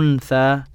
أنثى